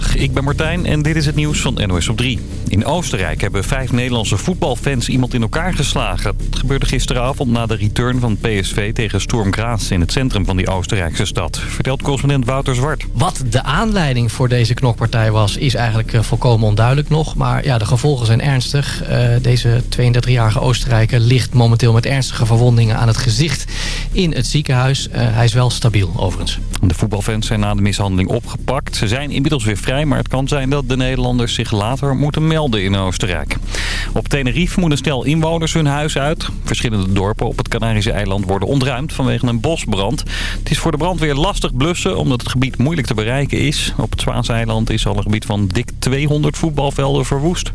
Goedemiddag, ik ben Martijn en dit is het nieuws van NOS op 3. In Oostenrijk hebben vijf Nederlandse voetbalfans iemand in elkaar geslagen. Het gebeurde gisteravond na de return van PSV tegen Sturm Graz in het centrum van die Oostenrijkse stad. Vertelt correspondent Wouter Zwart. Wat de aanleiding voor deze knokpartij was, is eigenlijk eh, volkomen onduidelijk nog. Maar ja, de gevolgen zijn ernstig. Uh, deze 32-jarige Oostenrijker ligt momenteel met ernstige verwondingen aan het gezicht in het ziekenhuis. Uh, hij is wel stabiel overigens. De voetbalfans zijn na de mishandeling opgepakt. Ze zijn inmiddels weer vrij, maar het kan zijn dat de Nederlanders zich later moeten melden in Oostenrijk. Op Tenerife moeten stel inwoners hun huis uit. Verschillende dorpen op het Canarische eiland worden ontruimd vanwege een bosbrand. Het is voor de brandweer lastig blussen omdat het gebied moeilijk te bereiken is. Op het Zwaanse eiland is al een gebied van dik 200 voetbalvelden verwoest.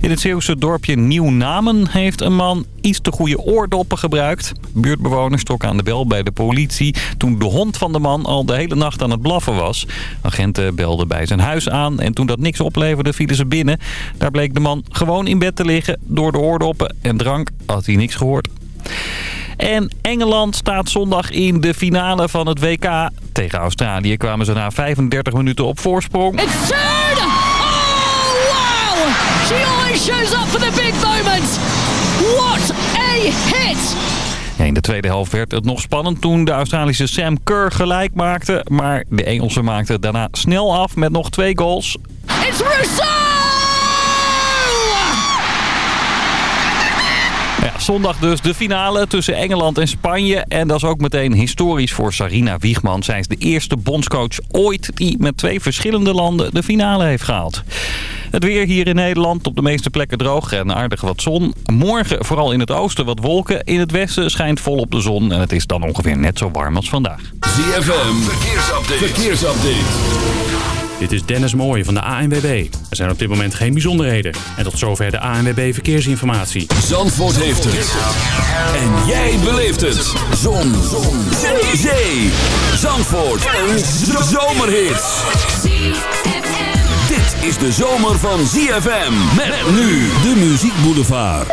In het Zeeuwse dorpje Nieuw-Namen heeft een man iets te goede oordoppen gebruikt. Buurtbewoners trokken aan de bel bij de politie toen de hond van de man al de hele nacht aan het blaffen was. Agenten belden bij zijn huis aan en toen dat niks opleverde vielen ze binnen. Daar bleek de man gewoon in bed te liggen. Door de oordoppen en drank had hij niks gehoord. En Engeland staat zondag in de finale van het WK. Tegen Australië kwamen ze na 35 minuten op voorsprong. Oh, wow! She always shows up for the big moments. What a hit! In de tweede helft werd het nog spannend toen de Australische Sam Kerr gelijk maakte. Maar de Engelsen maakten daarna snel af met nog twee goals. It's Rousseau! Zondag dus de finale tussen Engeland en Spanje. En dat is ook meteen historisch voor Sarina Wiegman. Zij is de eerste bondscoach ooit die met twee verschillende landen de finale heeft gehaald. Het weer hier in Nederland op de meeste plekken droog en aardig wat zon. Morgen vooral in het oosten wat wolken. In het westen schijnt volop de zon en het is dan ongeveer net zo warm als vandaag. ZFM, verkeersupdate. verkeersupdate. Dit is Dennis Mooij van de ANWB. Er zijn op dit moment geen bijzonderheden. En tot zover de ANWB Verkeersinformatie. Zandvoort heeft het. En jij beleeft het. Zon. Zon. Zee. Zee. Zandvoort. Een zomerhit. Dit is de zomer van ZFM. Met nu de Muziek Boulevard.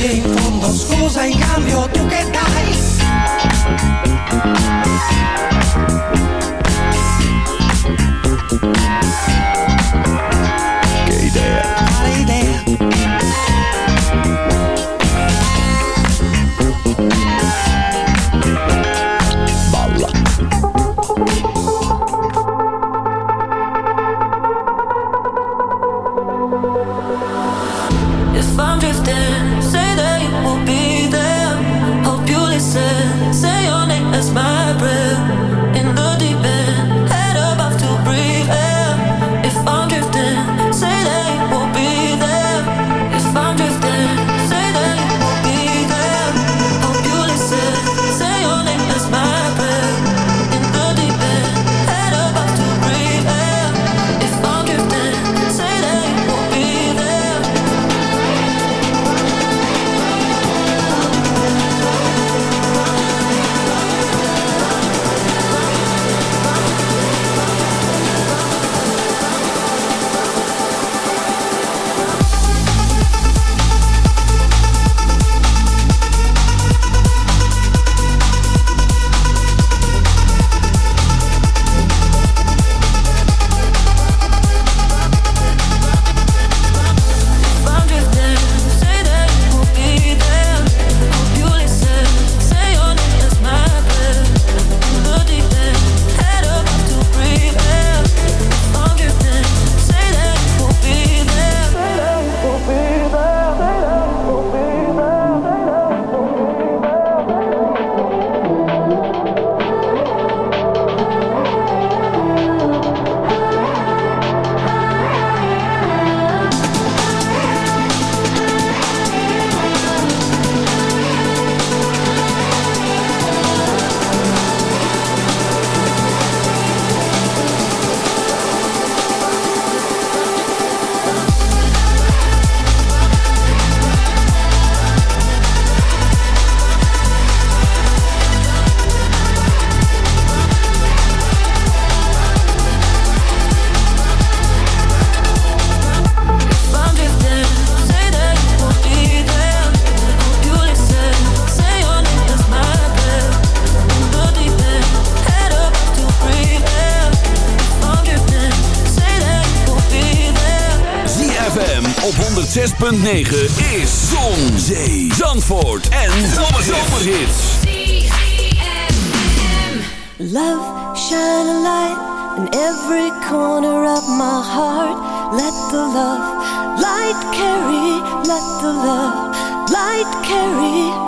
e in fondo scusa in cambio tu che dai? Che idea? Quale idea? Balla. If I'm drifting is Zon, Zee, Zandvoort en Zomerhits. Love, shine a light in every corner of my heart. Let the love light carry, let the love light carry.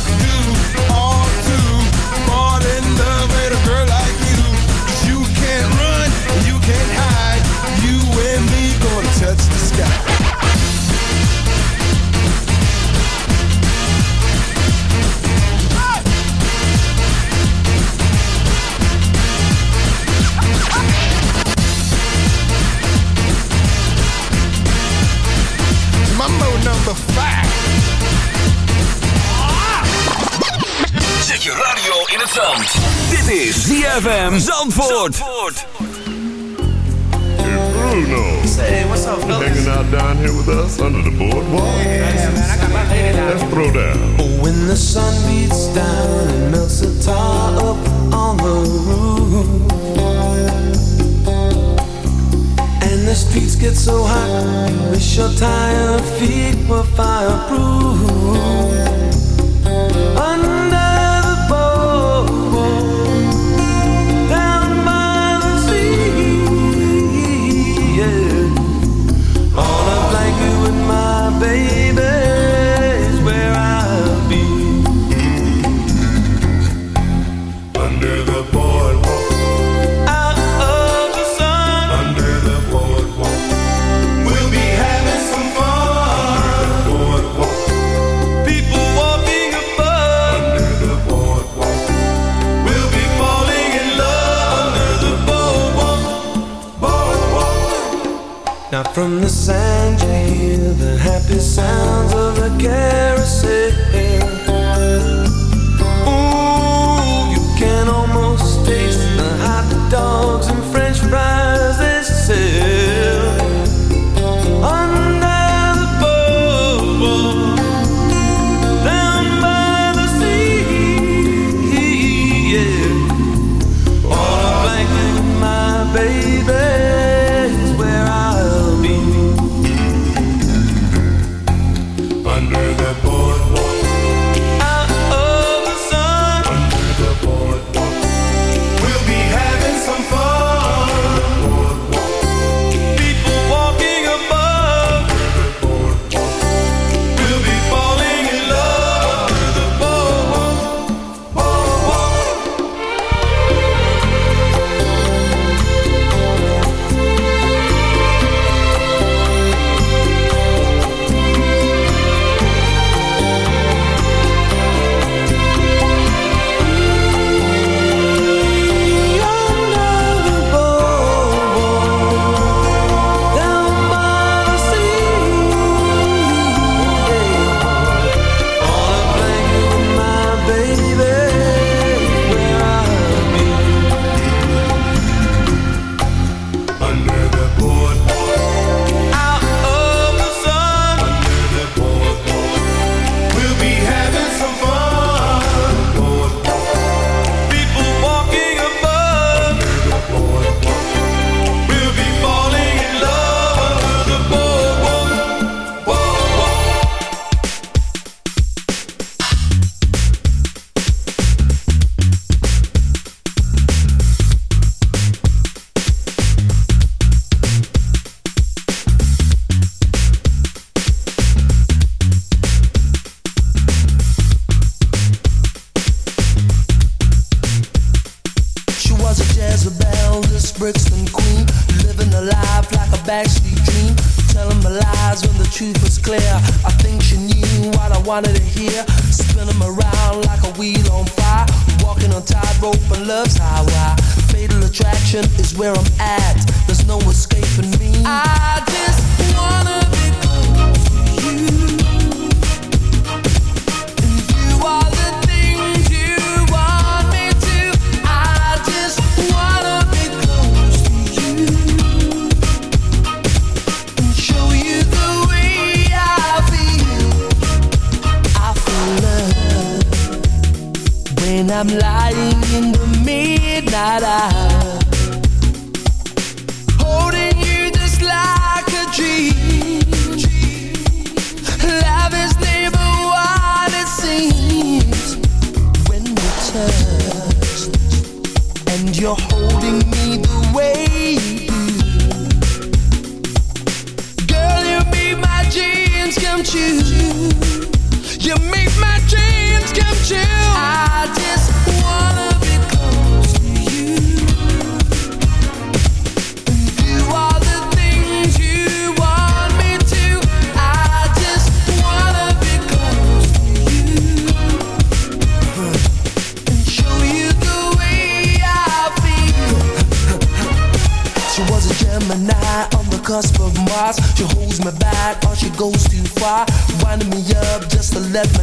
Zet je radio in het zand. Dit is ZFM Zandvoort. Bruno. Say, what's up, You hanging out down here with us under the boardwalk? Let's throw down. Oh, when the sun beats down and melts the tar up on the roof And the streets get so hot You wish your tired feet were fireproof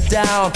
down.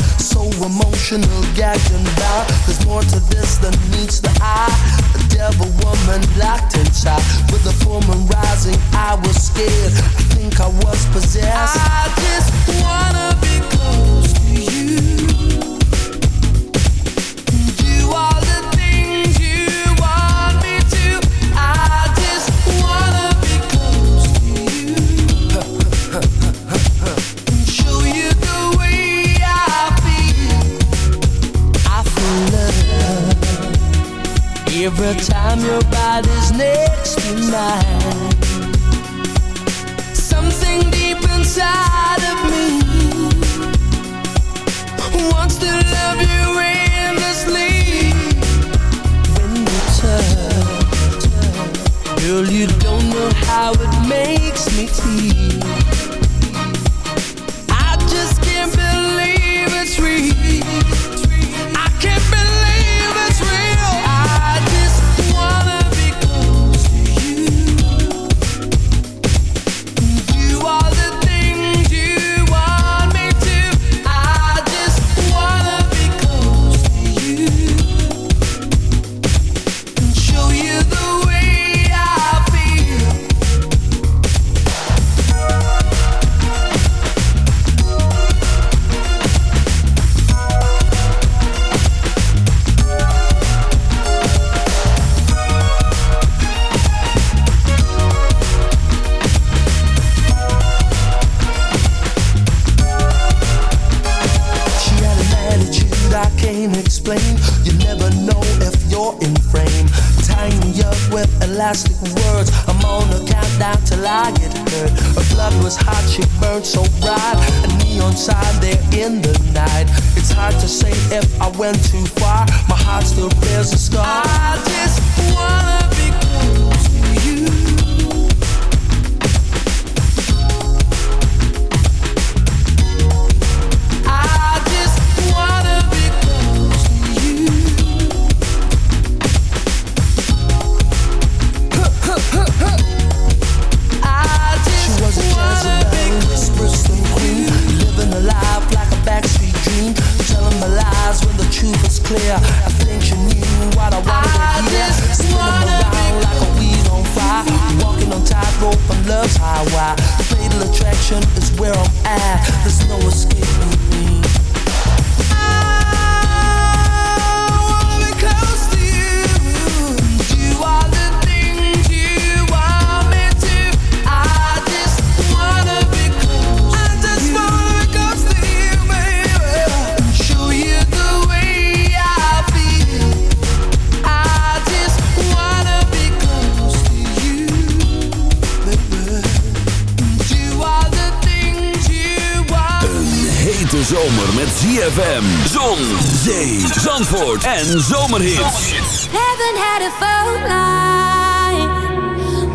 zomer met ZFM. Zon, zee, zandvoort en zomerhits. Heaven had a phone line.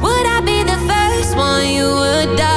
Would I be the first one you would die?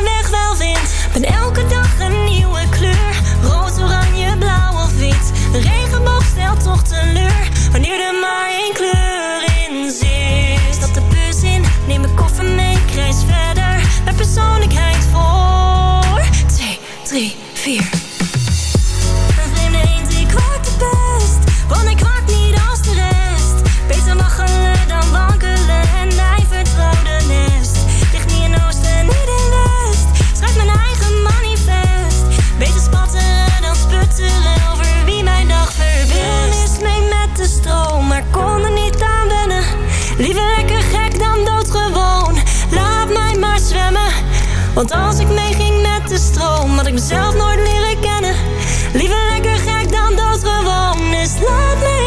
Want als ik mee ging met de stroom, had ik mezelf nooit leren kennen. Liever lekker ga ik dan dat gewoon, dus laat me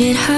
it hurts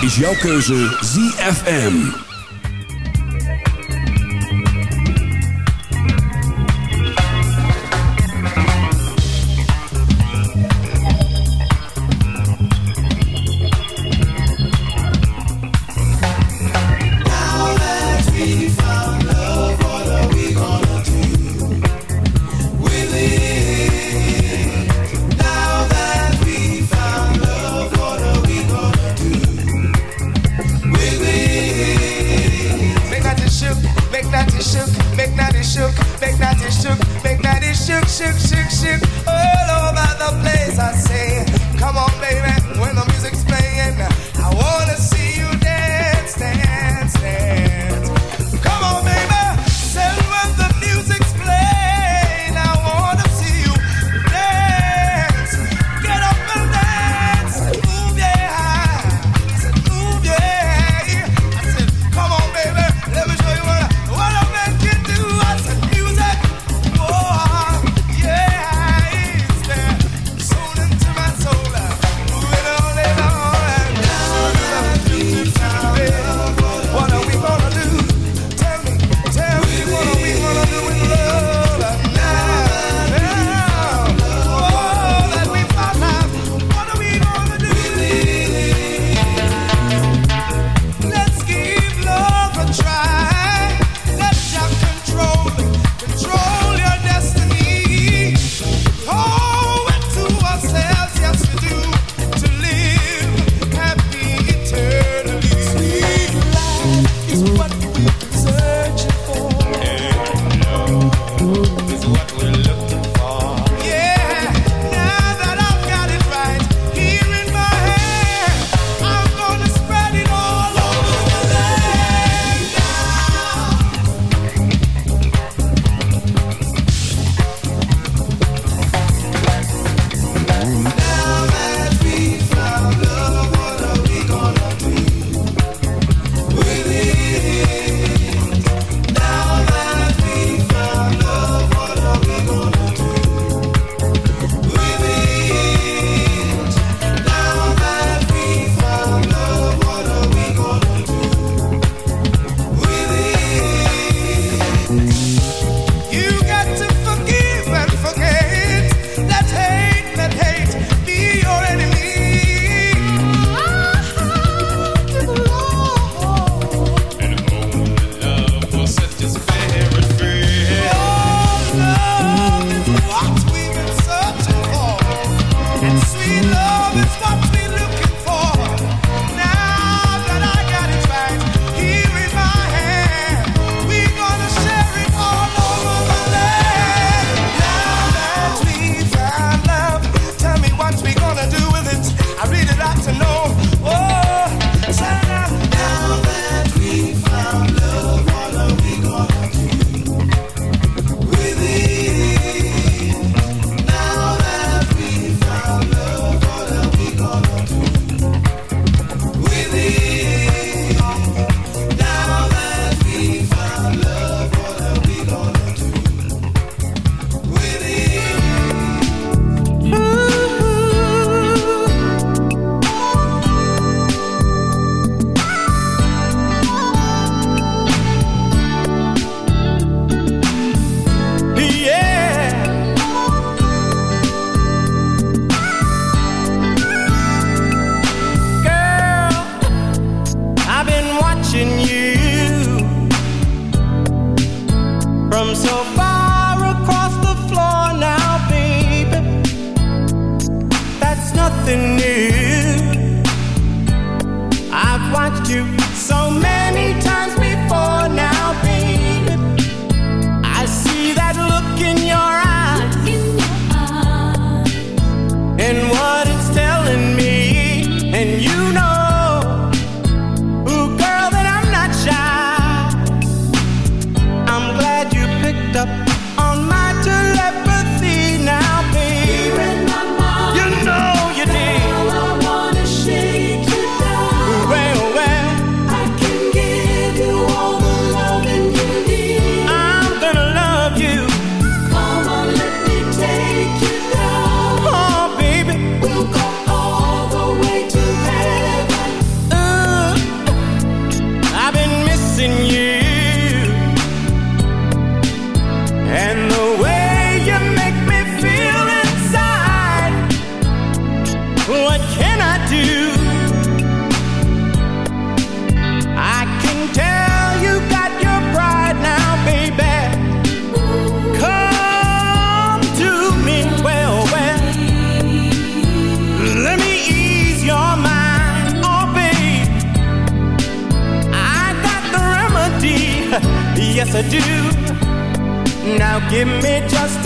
is jouw keuze ZFM. I do. Now give me just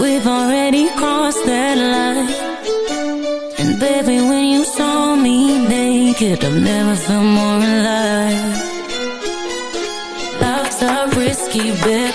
We've already crossed that line. And baby, when you saw me naked I've never felt more alive. Love's a risky bet